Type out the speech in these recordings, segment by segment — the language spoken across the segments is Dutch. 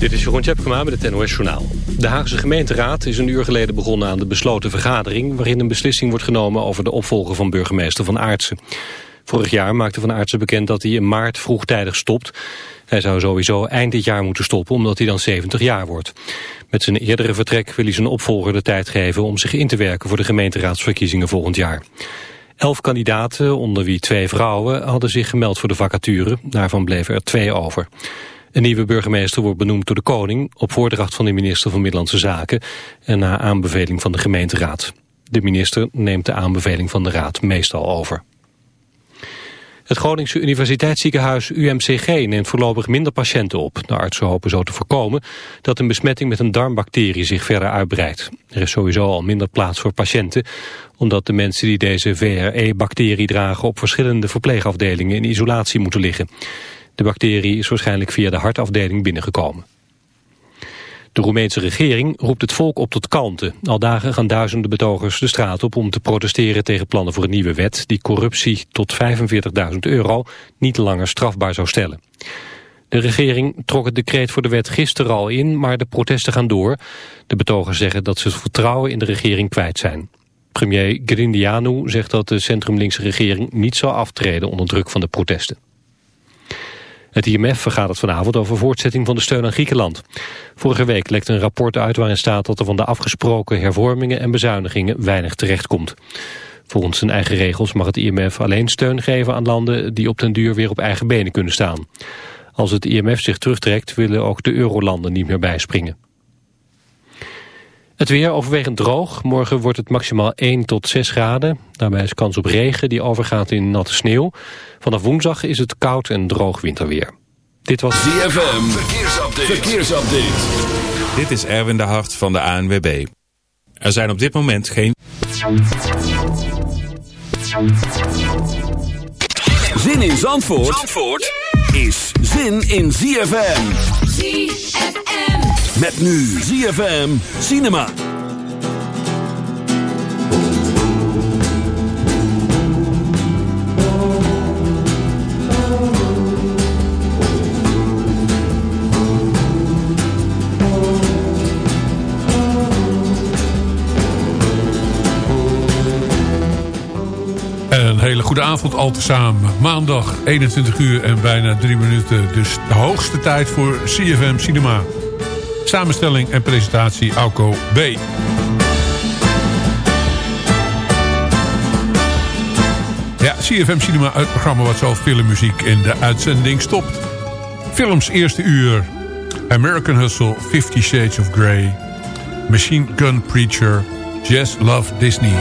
Dit is Jeroen Tjepkema met het NOS Journaal. De Haagse gemeenteraad is een uur geleden begonnen aan de besloten vergadering... waarin een beslissing wordt genomen over de opvolger van burgemeester Van Aartsen. Vorig jaar maakte Van Aartsen bekend dat hij in maart vroegtijdig stopt. Hij zou sowieso eind dit jaar moeten stoppen omdat hij dan 70 jaar wordt. Met zijn eerdere vertrek wil hij zijn opvolger de tijd geven... om zich in te werken voor de gemeenteraadsverkiezingen volgend jaar. Elf kandidaten, onder wie twee vrouwen, hadden zich gemeld voor de vacature. Daarvan bleven er twee over. Een nieuwe burgemeester wordt benoemd door de koning... op voordracht van de minister van Middellandse Zaken... en na aanbeveling van de gemeenteraad. De minister neemt de aanbeveling van de raad meestal over. Het Groningse Universiteitsziekenhuis UMCG neemt voorlopig minder patiënten op. De artsen hopen zo te voorkomen dat een besmetting met een darmbacterie zich verder uitbreidt. Er is sowieso al minder plaats voor patiënten, omdat de mensen die deze VRE-bacterie dragen op verschillende verpleegafdelingen in isolatie moeten liggen. De bacterie is waarschijnlijk via de hartafdeling binnengekomen. De Roemeense regering roept het volk op tot kalmte. Al dagen gaan duizenden betogers de straat op om te protesteren tegen plannen voor een nieuwe wet... die corruptie tot 45.000 euro niet langer strafbaar zou stellen. De regering trok het decreet voor de wet gisteren al in, maar de protesten gaan door. De betogers zeggen dat ze het vertrouwen in de regering kwijt zijn. Premier Grindianu zegt dat de centrumlinkse regering niet zal aftreden onder druk van de protesten. Het IMF vergadert vanavond over voortzetting van de steun aan Griekenland. Vorige week lekte een rapport uit waarin staat dat er van de afgesproken hervormingen en bezuinigingen weinig terecht komt. Volgens zijn eigen regels mag het IMF alleen steun geven aan landen die op den duur weer op eigen benen kunnen staan. Als het IMF zich terugtrekt willen ook de eurolanden niet meer bijspringen. Het weer overwegend droog. Morgen wordt het maximaal 1 tot 6 graden. Daarbij is kans op regen die overgaat in natte sneeuw. Vanaf woensdag is het koud en droog winterweer. Dit was ZFM. Verkeersupdate. Verkeersupdate. Dit is Erwin de Hart van de ANWB. Er zijn op dit moment geen... Zin in Zandvoort, Zandvoort is zin in ZFM. ZFM. Met nu ZFM Cinema. Een hele goede avond al tezamen. Maandag 21 uur en bijna 3 minuten. Dus de hoogste tijd voor CFM Cinema. Samenstelling en presentatie Auko B. Ja, CFM Cinema, het programma wat zo filmmuziek in de uitzending stopt. Films eerste uur. American Hustle, Fifty Shades of Grey. Machine Gun Preacher. Jazz Love Disney.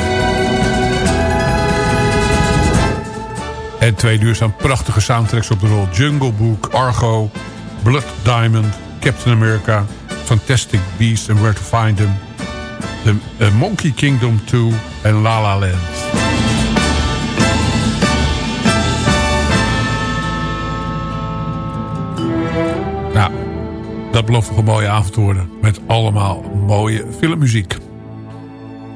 En twee uur prachtige soundtracks op de rol. Jungle Book, Argo, Blood Diamond, Captain America... Fantastic Beasts and Where to Find Them. The Monkey Kingdom 2 en La La Land. Nou, dat belooft een mooie avond te worden. Met allemaal mooie filmmuziek.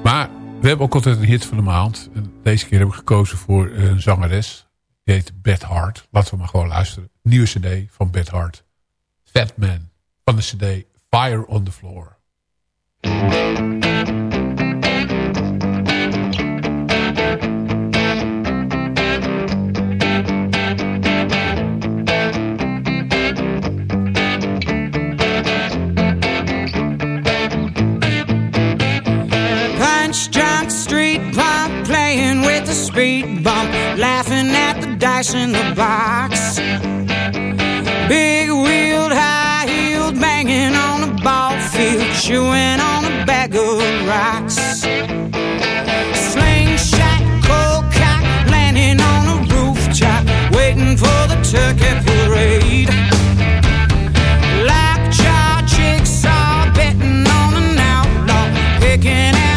Maar we hebben ook altijd een hit van de maand. Deze keer heb ik gekozen voor een zangeres. Die heet Beth Hart. Laten we maar gewoon luisteren. Nieuwe cd van Beth Hart. Fat Man. Van de cd Fire on the Floor. Punch drunk street punk playing with the speed bump, laughing at the dice in the box. Big wheeled chewing on a bag of rocks. Slingshot, cold cock, landing on a rooftop, waiting for the turkey parade. Lockjaw jigsaw, betting on an outlaw, picking at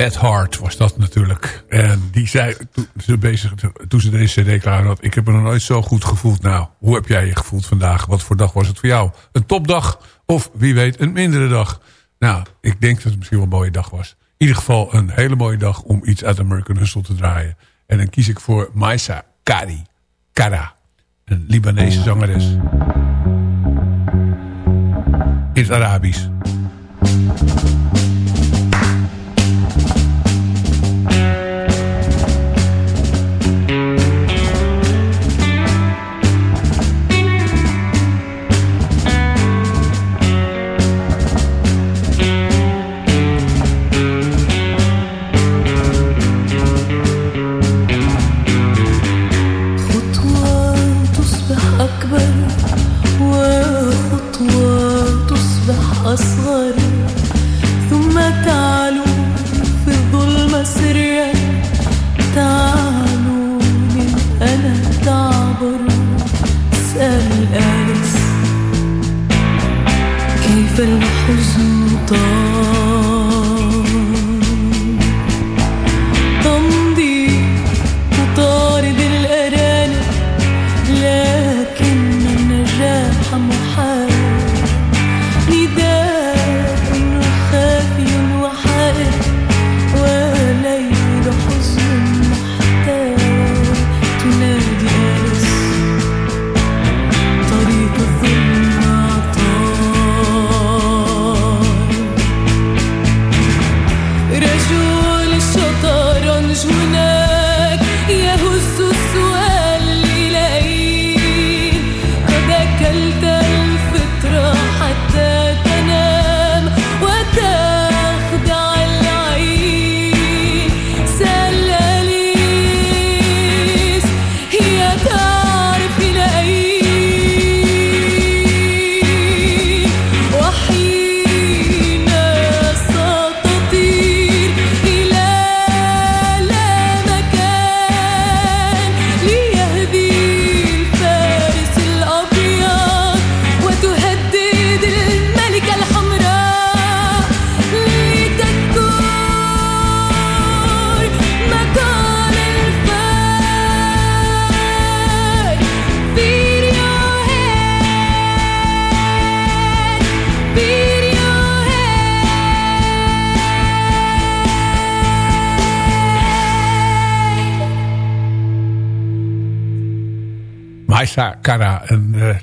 Bad Heart was dat natuurlijk. En die zei toen ze, bezig, toen ze deze cd klaar had... ik heb me nog nooit zo goed gevoeld. Nou, hoe heb jij je gevoeld vandaag? Wat voor dag was het voor jou? Een topdag of wie weet een mindere dag? Nou, ik denk dat het misschien wel een mooie dag was. In ieder geval een hele mooie dag om iets uit American Hustle te draaien. En dan kies ik voor Maisa Kari. Kara. Een Libanese zangeres. In het Arabisch.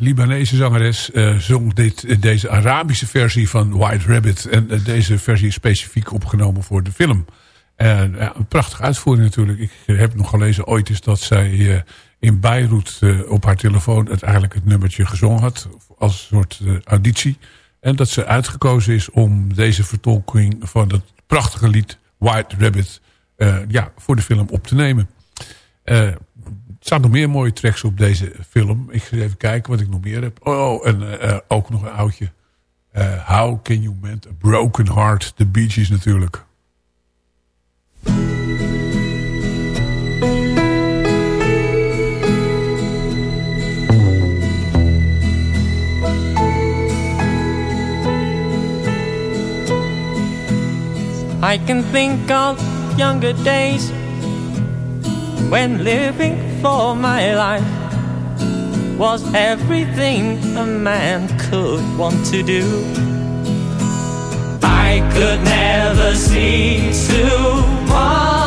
Libanese zangeres, eh, zong dit, eh, deze Arabische versie van White Rabbit. En eh, deze versie is specifiek opgenomen voor de film. En een prachtige uitvoering natuurlijk. Ik heb nog gelezen ooit is dat zij in Beirut op haar telefoon... het eigenlijk het nummertje gezongen had als een soort auditie. En dat ze uitgekozen is om deze vertolking van dat prachtige lied White Rabbit... ja, voor de film op te nemen staan nog meer mooie tracks op deze film. Ik ga even kijken wat ik nog meer heb. Oh, oh en eh, eh, ook nog een oudje. Eh, How Can You Mend a Broken Heart? The Bee natuurlijk. I can think of younger days when living for my life was everything a man could want to do. I could never see tomorrow,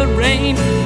The rain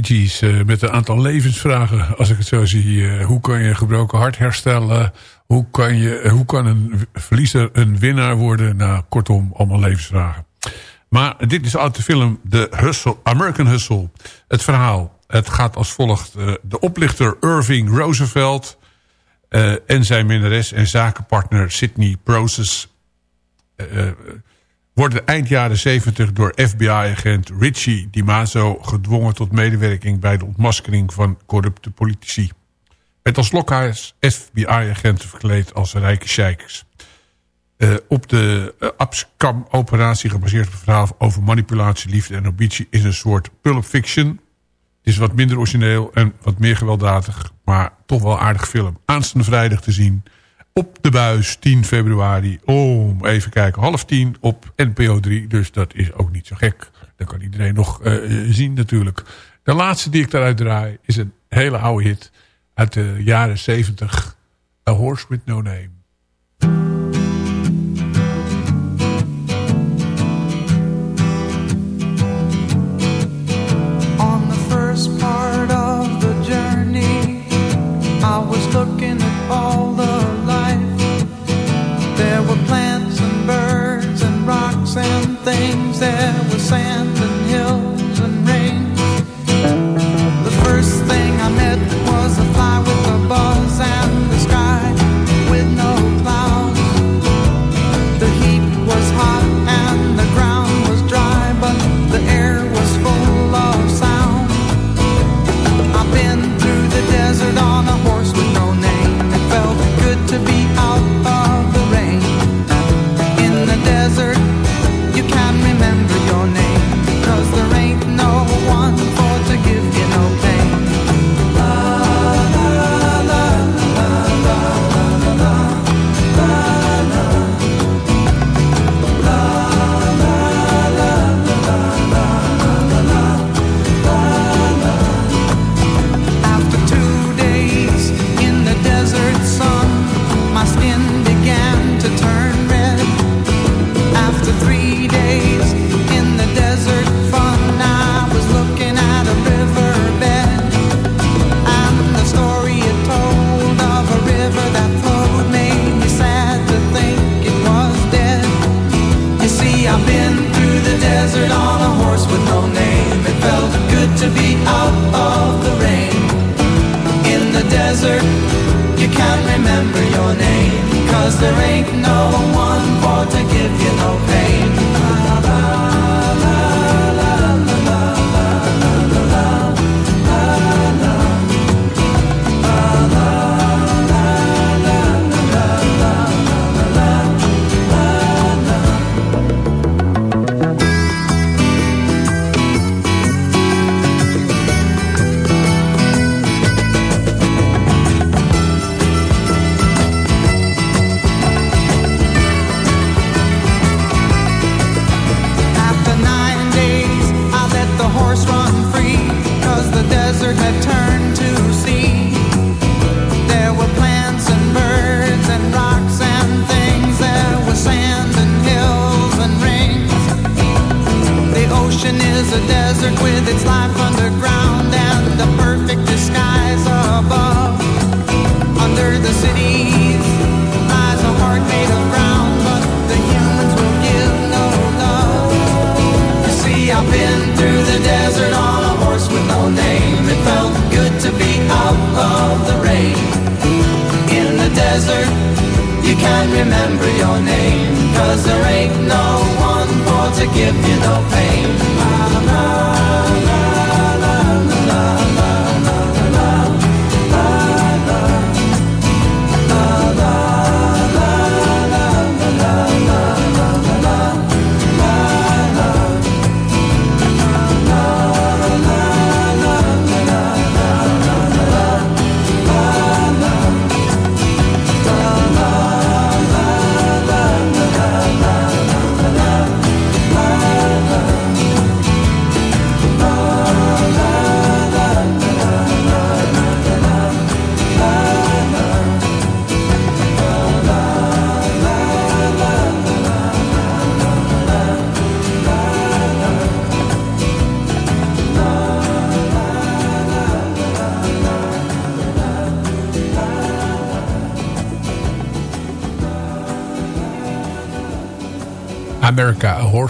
Eh, met een aantal levensvragen. Als ik het zo zie. eh, hoe kan je een gebroken hart herstellen? Hoe kan, je, eh, hoe kan een verliezer een winnaar worden? Nou, kortom, allemaal levensvragen. Maar dit is uit de film The Hustle, American Hustle. Het verhaal. Het gaat als volgt. de oplichter Irving Roosevelt... en zijn minnares en zakenpartner Sidney Process... worden eind jaren 70 door FBI-agent Richie DiMazo gedwongen tot medewerking bij de ontmaskering van corrupte politici. Met als lokhuis FBI-agenten verkleed als rijke sheiks. Eh, op de uh, Abscam-operatie gebaseerd op het verhaal over manipulatie, liefde en ambitie is een soort pulp fiction. Het is wat minder origineel en wat meer gewelddadig, maar toch wel aardig film. Aanstaande vrijdag te zien op de buis 10 februari om even kijken half tien op NPO 3. Dus dat is ook niet zo gek. Dat kan iedereen nog uh, zien natuurlijk. De laatste die ik daaruit draai is een hele oude hit uit de jaren 70. A Horse with No Name.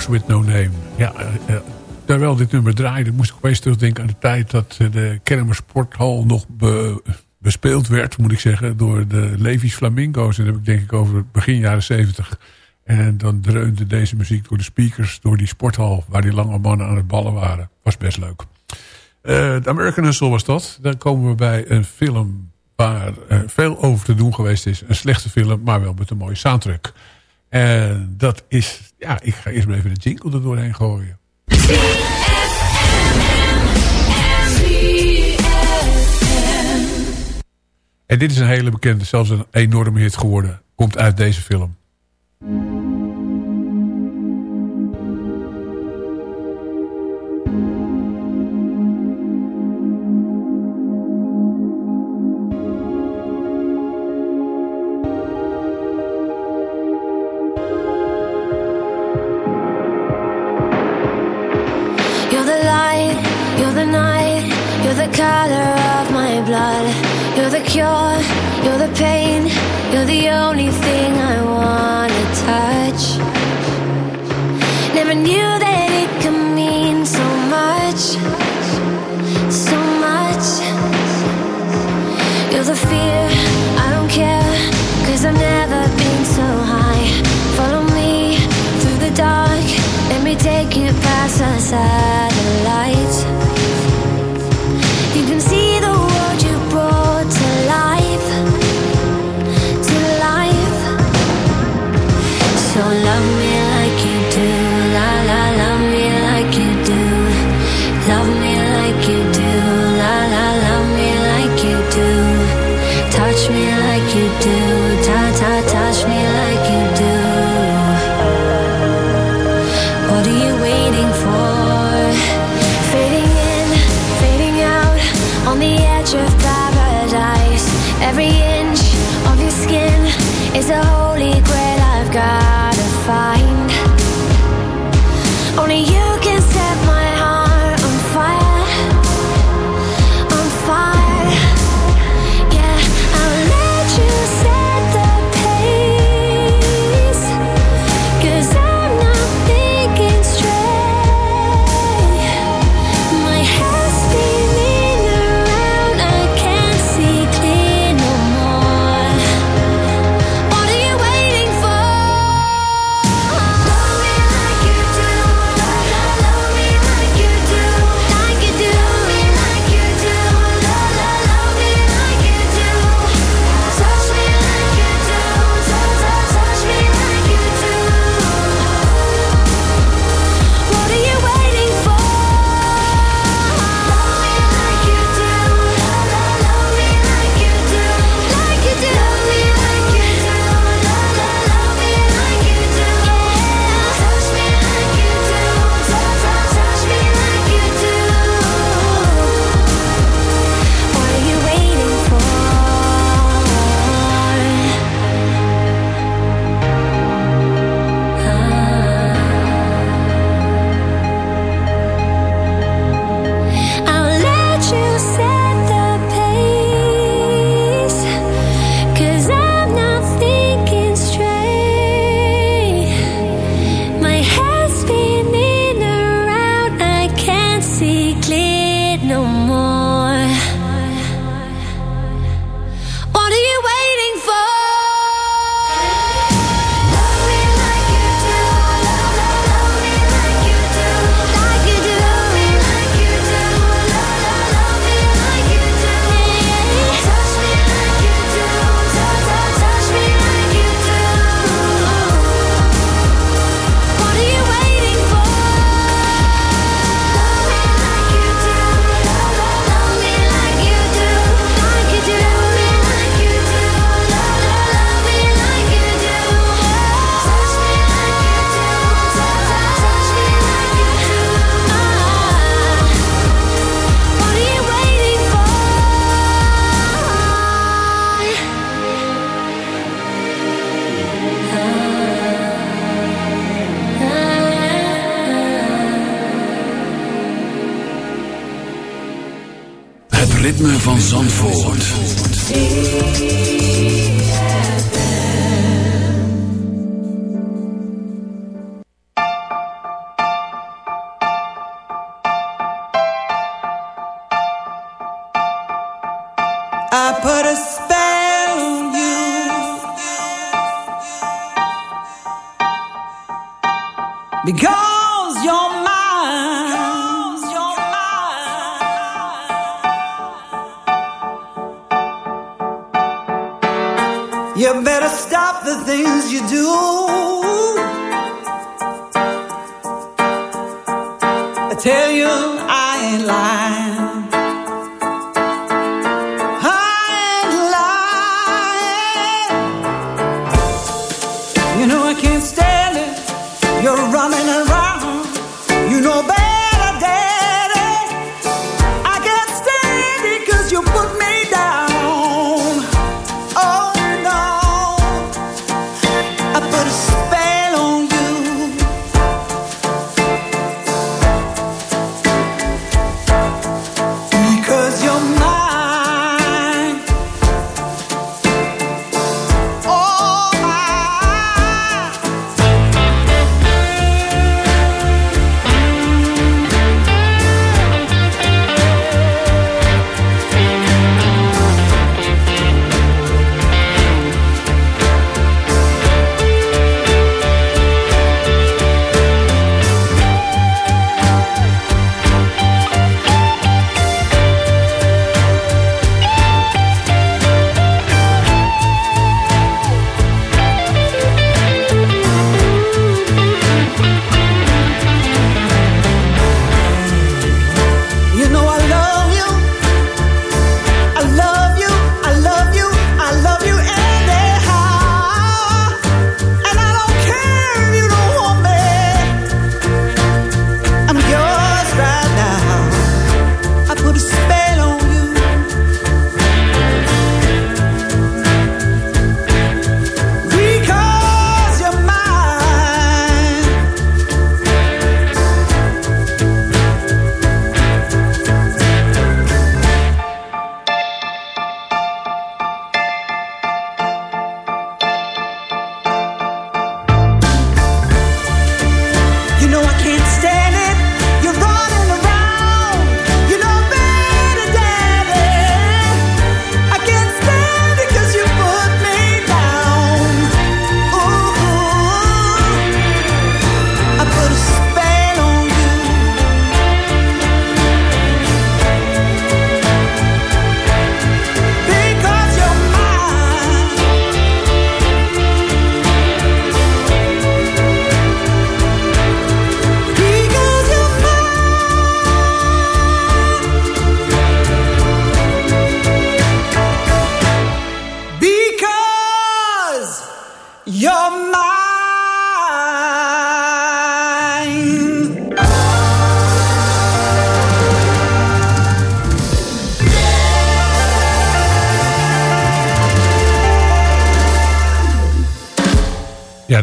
With No Name. Ja, uh, terwijl dit nummer draaide, moest ik opeens terugdenken aan de tijd dat de Kennemer Sporthal nog bespeeld werd, moet ik zeggen, door de Levi's Flamingo's. En dat heb ik denk ik over begin jaren zeventig. En dan dreunde deze muziek door de speakers, door die sporthal, waar die lange mannen aan het ballen waren. Was best leuk. Uh, de American Hustle was dat. Dan komen we bij een film waar uh, veel over te doen geweest is. Een slechte film, maar wel met een mooie soundtrack. En dat is, ja, ik ga eerst maar even de jingle er doorheen gooien. En dit is een hele bekende, zelfs een enorme hit geworden. Komt uit deze film.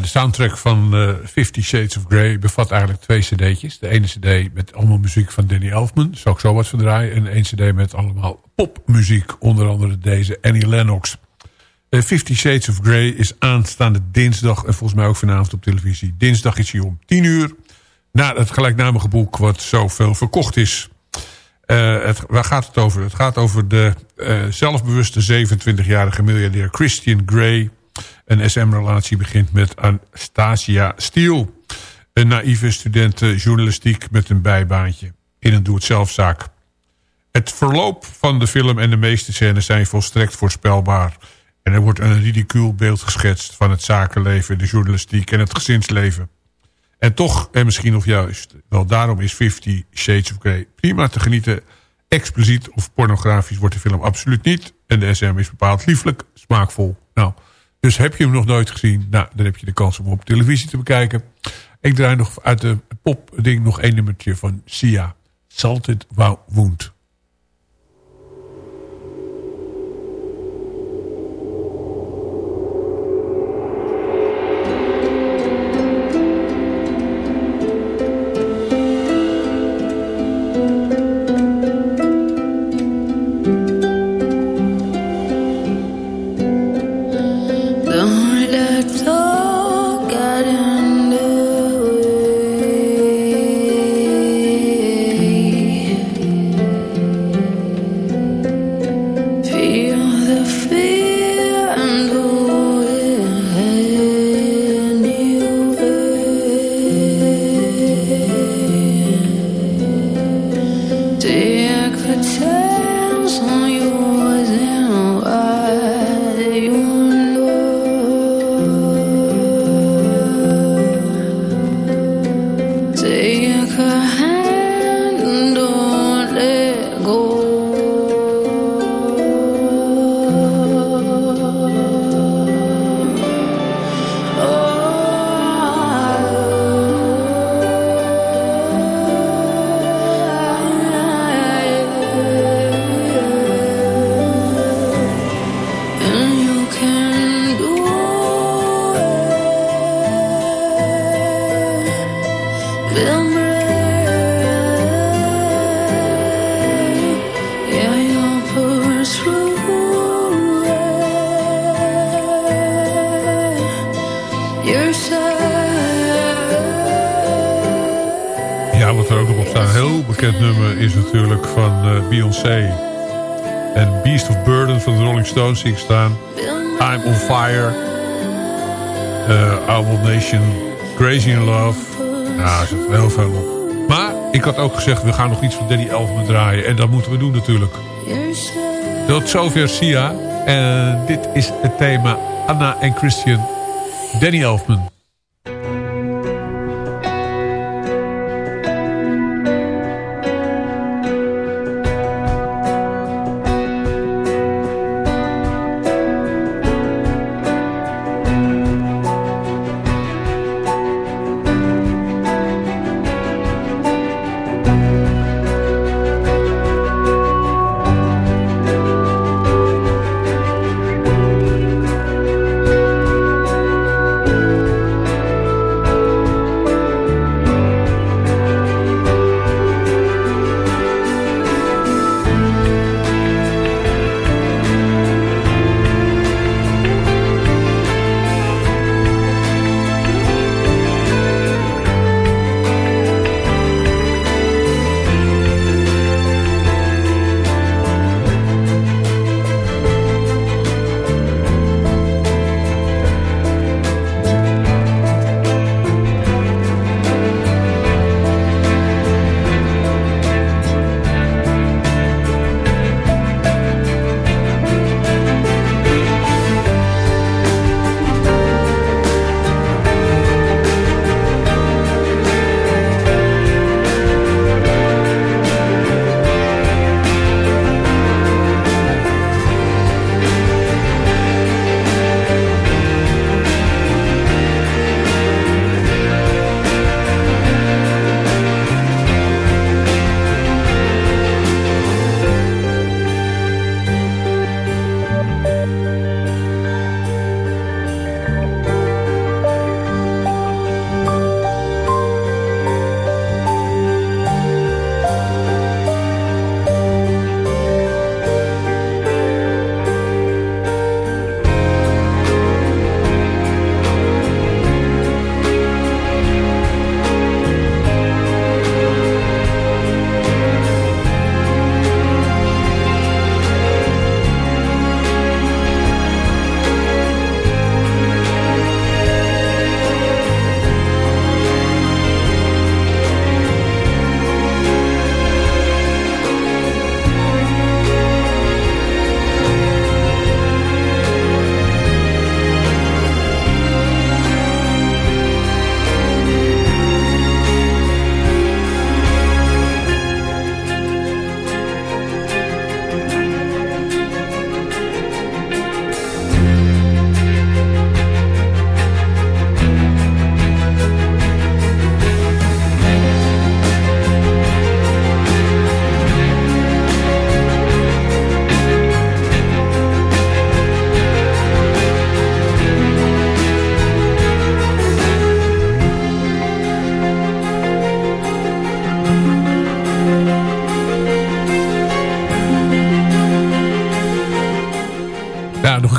De soundtrack van uh, Fifty Shades of Grey bevat eigenlijk twee cd'tjes. De ene cd met allemaal muziek van Danny Elfman. Zou ik zo wat verdraaien. En één cd met allemaal popmuziek. Onder andere deze Annie Lennox. Uh, Fifty Shades of Grey is aanstaande dinsdag. En volgens mij ook vanavond op televisie. Dinsdag is hij om 10 uur. Na het gelijknamige boek wat zoveel verkocht is. Het, waar gaat het over? Het gaat over de zelfbewuste 27-jarige miljardair Christian Grey een SM-relatie begint met Anastasia Steele. Een naïeve student journalistiek met een bijbaantje in een doe-het-zelfzaak. Het verloop van de film en de meeste scènes zijn volstrekt voorspelbaar. En er wordt een ridicuul beeld geschetst van het zakenleven, de journalistiek en het gezinsleven. En toch, en misschien of juist, wel daarom is Fifty Shades of Grey prima te genieten. Expliciet of pornografisch wordt de film absoluut niet. En de SM is bepaald lieflijk, smaakvol. Nou, dus heb je hem nog nooit gezien? Nou, dan heb je de kans om hem op televisie te bekijken. Ik draai nog uit de popding nog één nummertje van Sia. Salted Wound. Ik staan. I'm on Fire. Uh, Nation. Crazy in Love. Nou, er zit heel veel op. Maar ik had ook gezegd, we gaan nog iets van Danny Elfman draaien. En dat moeten we doen natuurlijk. Tot zover Sia. En dit is het thema Anna en Christian. Danny Elfman.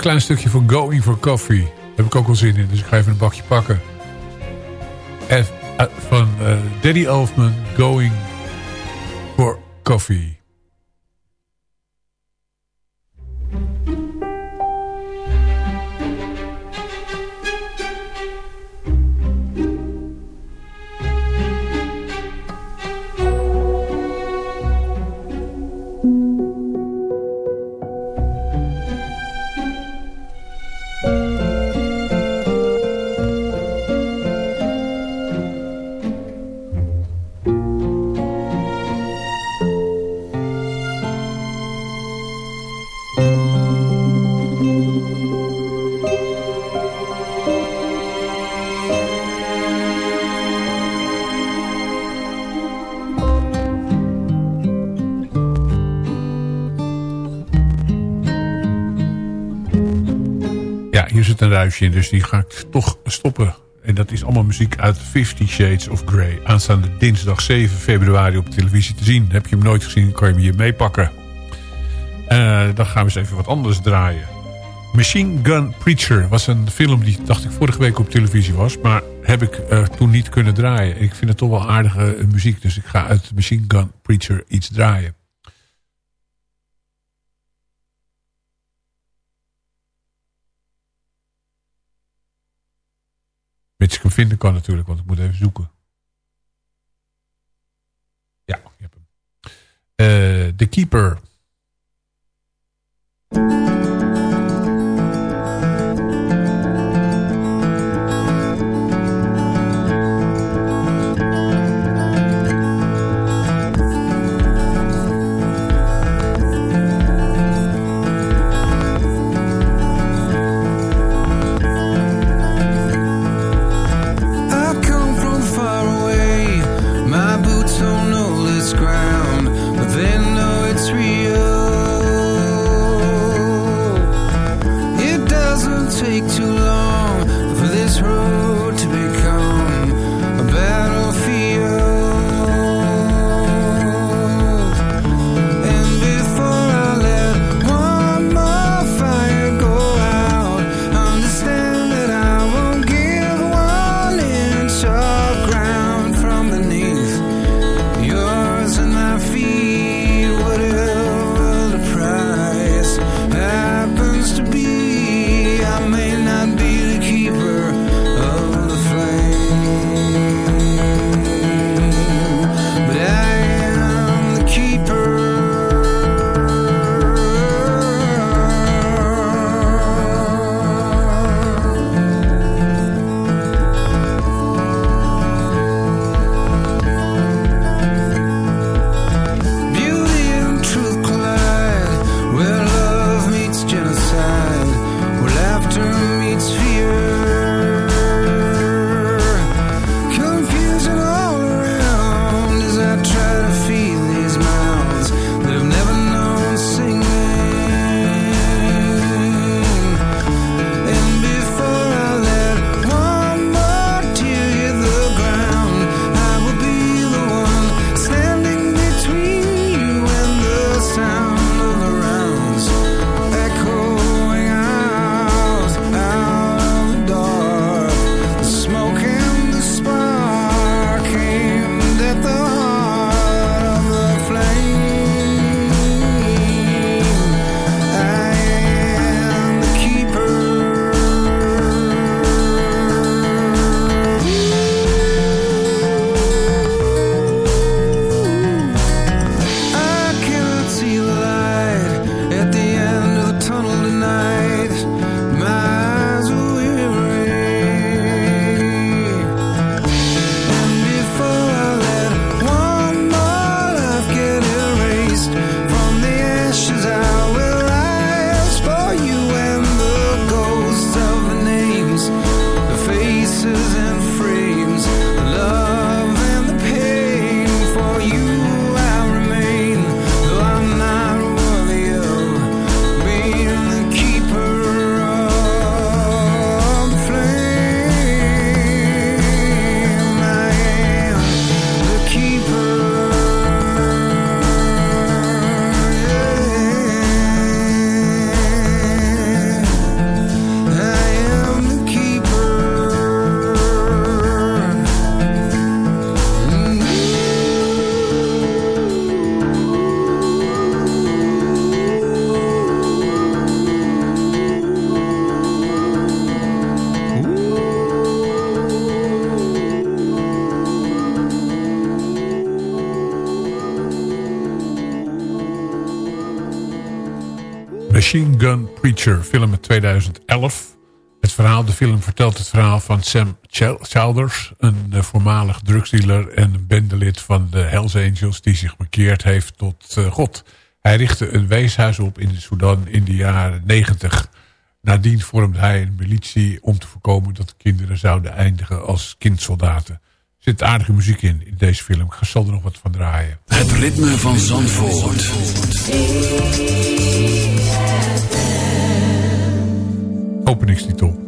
Klein stukje van Going for Coffee. Daar heb ik ook wel zin in, dus ik ga even een bakje pakken. F, uh, van uh, Daddy Elfman, Going for Coffee. Een ruisje in, dus die ga ik toch stoppen. En dat is allemaal muziek uit Fifty Shades of Grey. Aanstaande dinsdag 7 februari op televisie te zien. Heb je hem nooit gezien, kan je hem hier meepakken. Uh, dan gaan we eens even wat anders draaien. Machine Gun Preacher was een film die, dacht ik, vorige week op televisie was. Maar heb ik uh, toen niet kunnen draaien. Ik vind het toch wel aardige muziek. Dus ik ga uit Machine Gun Preacher iets draaien. Mits ik hem vinden kan natuurlijk, want ik moet even zoeken. Ja, je hebt hem. The Keeper. Film uit 2011. Het verhaal, de film vertelt het verhaal van Sam Childers... een uh, voormalig drugsdealer en een bendelid van de Hells Angels... die zich bekeerd heeft tot uh, God. Hij richtte een weeshuis op in Sudan in de jaren 90. Nadien vormde hij een militie om te voorkomen... dat de kinderen zouden eindigen als kindsoldaten. Er zit aardige muziek in, in deze film. Ik zal er nog wat van draaien. Het ritme van Zandvoort. Openingstitel.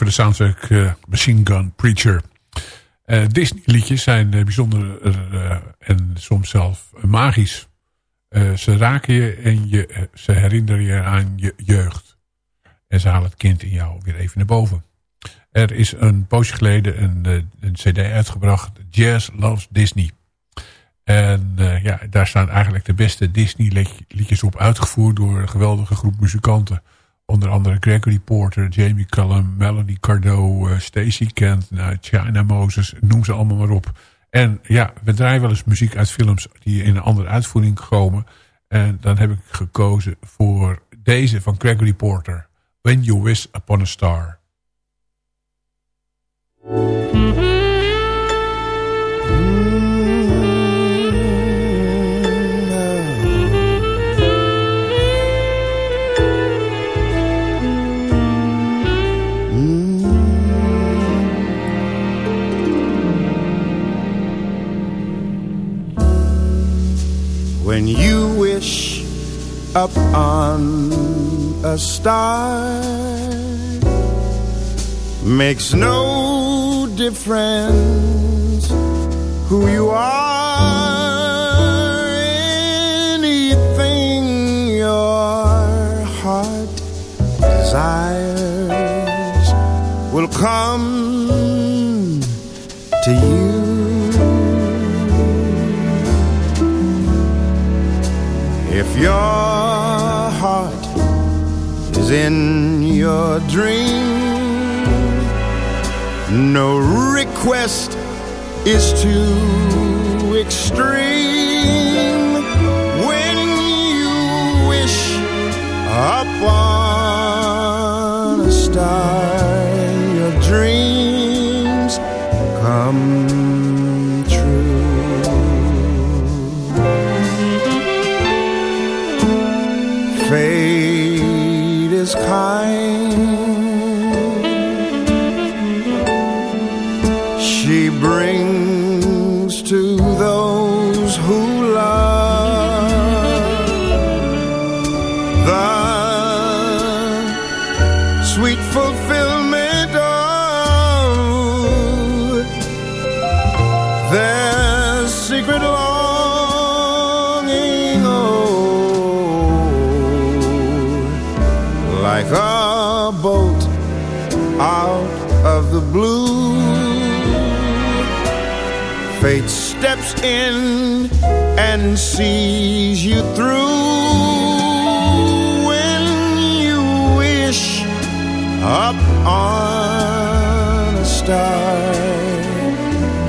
Zover de soundtrack uh, Machine Gun Preacher. Uh, Disney liedjes zijn uh, bijzonder en soms zelf magisch. ze raken je en je, ze herinneren je aan je jeugd. En ze halen het kind in jou weer even naar boven. Er is een poosje geleden een, een cd uitgebracht. Jazz Loves Disney. En ja, daar staan eigenlijk de beste Disney liedjes op uitgevoerd door een geweldige groep muzikanten. Onder andere Gregory Porter, Jamie Cullum, Melody Cardo, uh, Stacey Kent, uh, China Moses, noem ze allemaal maar op. En ja, we draaien wel eens muziek uit films die in een andere uitvoering komen. En dan heb ik gekozen voor deze van Gregory Porter. When You Wish Upon a Star. When you wish up on a star. Makes no difference who you are. Anything your heart desires will come to you If your heart is in your dream, no request is too extreme. When you wish upon a star, your dreams come time in and sees you through when you wish up on a star.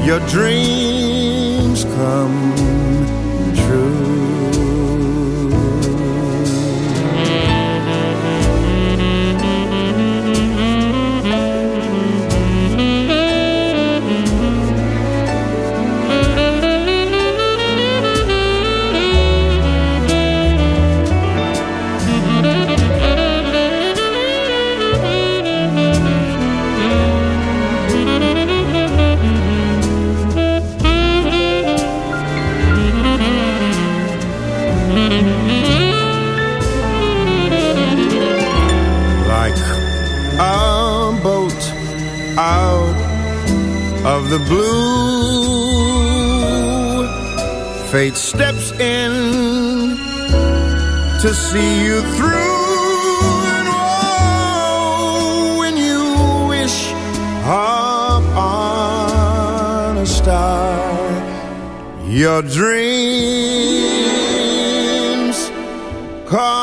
Your dreams come Fate steps in to see you through. And oh, when you wish upon a star, your dreams come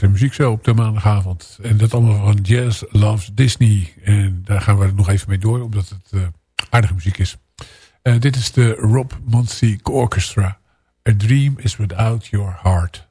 lekkere muziek zo op de maandagavond. En dat allemaal van Jazz Loves Disney. En daar gaan we nog even mee door, omdat het eh, aardige muziek is. Eh, dit is de Rob Monsey Orchestra. A Dream is Without Your Heart.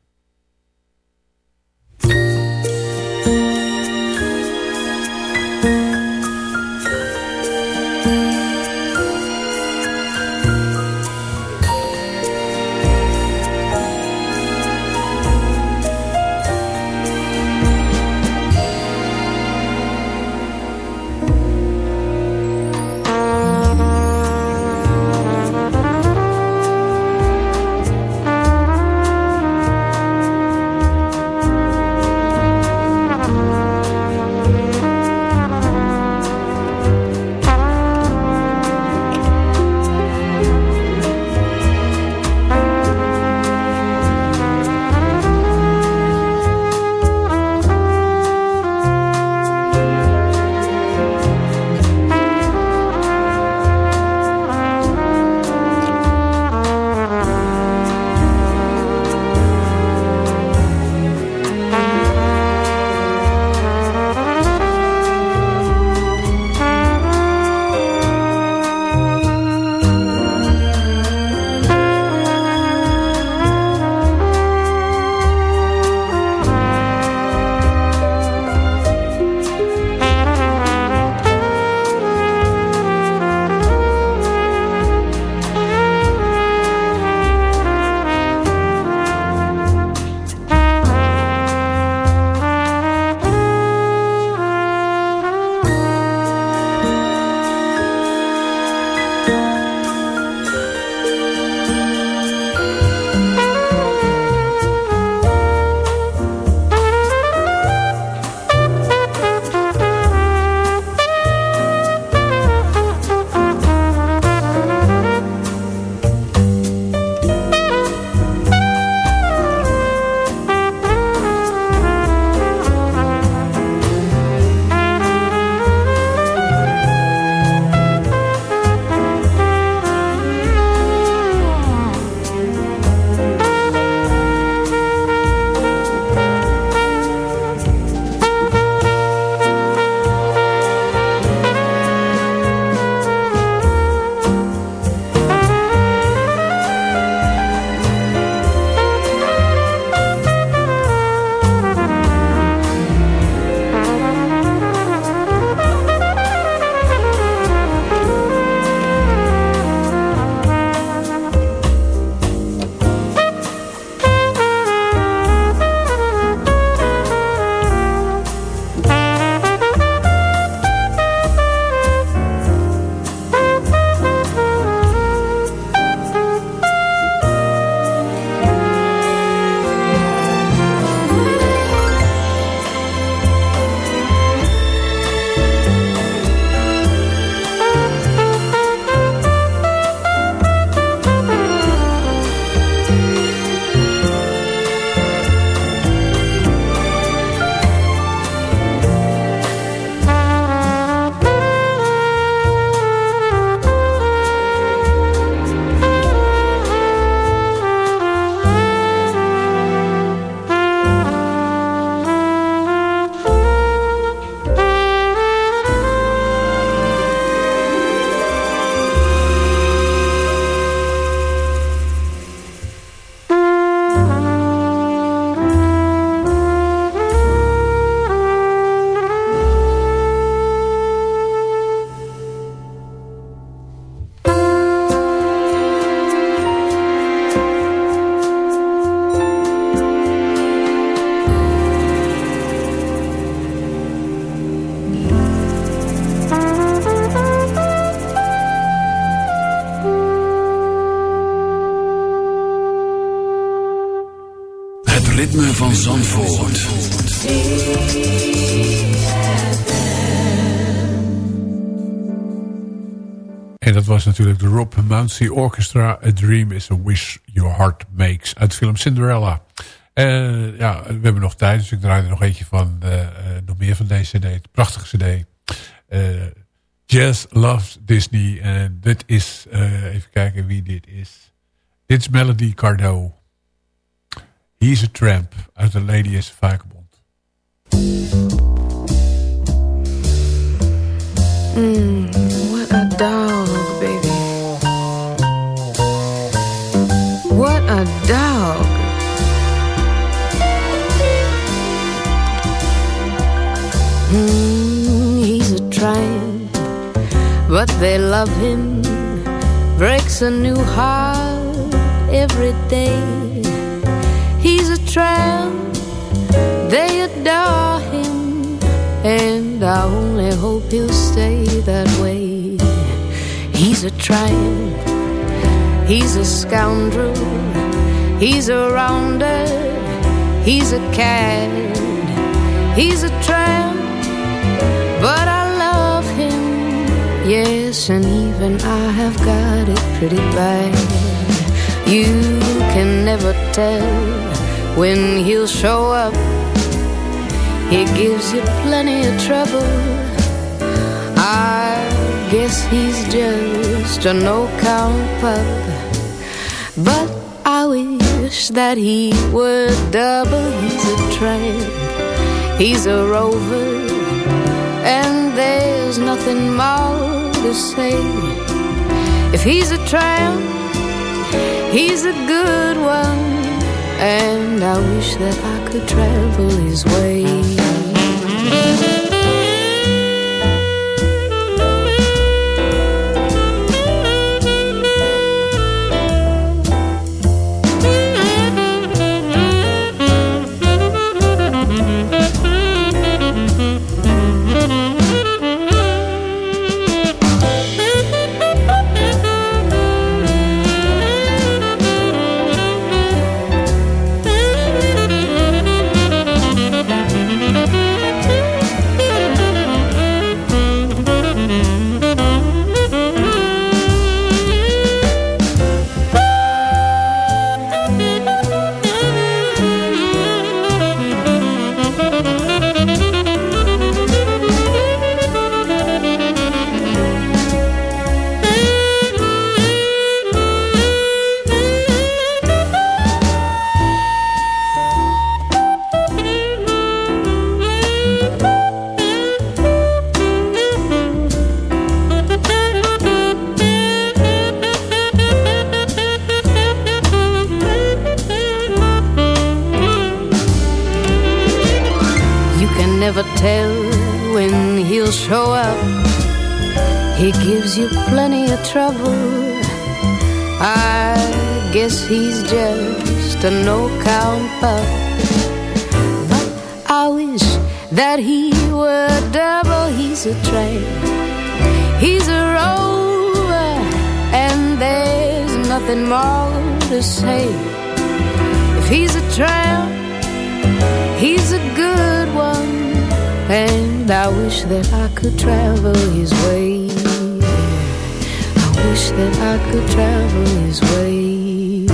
Ritme van Zandvoort. En dat was natuurlijk de Rob Mounsey Orchestra. A Dream is a Wish Your Heart Makes. Uit de film Cinderella. Uh, ja, we hebben nog tijd, dus ik draai er nog eentje van. Uh, uh, nog meer van deze cd. Prachtige cd. Jazz Loves Disney. En dit is, even kijken wie dit is. Dit is Melody Cardot. He's a Tramp uit de Lady is Vagebond. Mm, what a dog, baby. What a dog. Mm, he's a tramp, but they love him. Breaks a new heart every day. Tramp, they adore him, and I only hope he'll stay that way. He's a tramp, he's a scoundrel, he's a rounder, he's a cad, he's a tramp, but I love him, yes, and even I have got it pretty bad. You can never tell when he'll show up. He gives you plenty of trouble. I guess he's just a no-count pup. But I wish that he were double. He's a tramp, he's a rover, and there's nothing more to say. If he's a tramp, he's a good one. And I wish that I could travel his way. And I wish that I could travel his way. I wish that I could travel his way.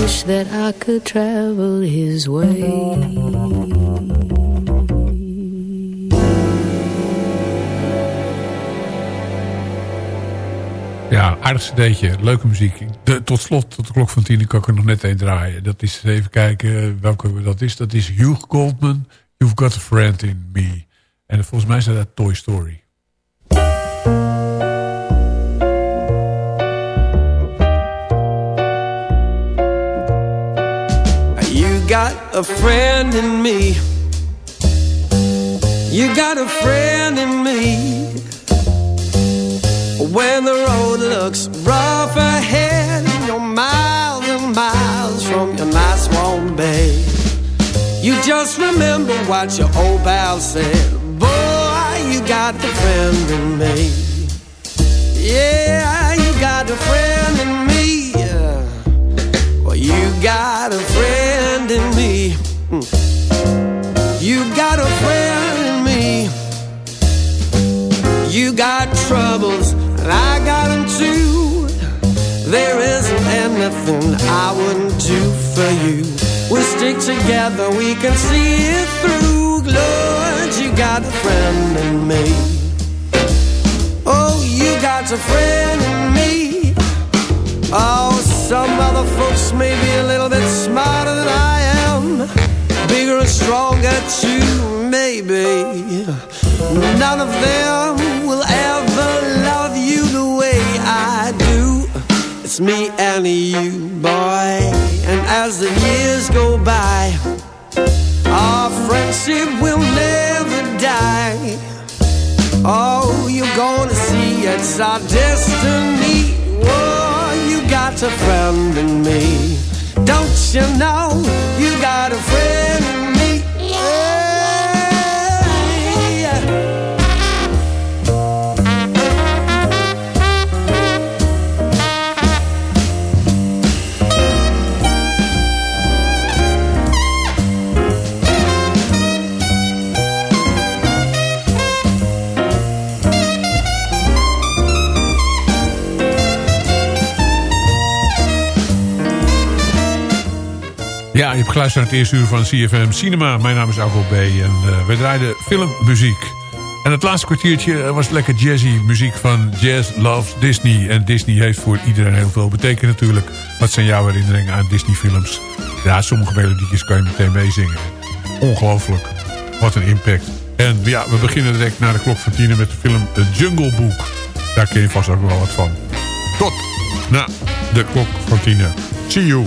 Wish that I could travel his way. Ja, aardig cd'tje. Leuke muziek. De, tot slot, tot de klok van tien, kan ik er nog net een draaien. Dat is, even kijken welke dat is. Dat is Hugh Goldman, You've Got a Friend in Me. En volgens mij is dat Toy Story. You got a friend in me. You got a friend in me. When the road looks rough ahead, you're miles and miles from your nice warm bed. You just remember what your old pal said. Boy, you got a friend in me. Yeah, you got a friend in me. Well, you got a friend in me. Hmm. You got a friend in me. You got troubles, and I got them too. There isn't anything I wouldn't do for you. We'll stick together, we can see it through. Lord, you got a friend in me. Oh, you got a friend in me. Oh, some other folks may be a little bit smarter than I am. Bigger and stronger too, maybe. None of them will ever love you the way I do. It's me and you, boy. And as the years friendship will never die. Oh, you're gonna see it's our destiny. Oh, you got a friend in me. Don't you know you got a friend Je hebt geluisterd naar het eerste uur van CFM Cinema. Mijn naam is Alko B. En uh, we draaiden filmmuziek. En het laatste kwartiertje was lekker jazzy muziek van Jazz Loves Disney. En Disney heeft voor iedereen heel veel betekend natuurlijk. Wat zijn jouw herinneringen aan Disney films? Ja, sommige melodietjes kan je meteen meezingen. Ongelooflijk. Wat een impact. En ja, we beginnen direct na de klok van tien met de film The Jungle Book. Daar ken je vast ook wel wat van. Tot na de klok van tien. See you.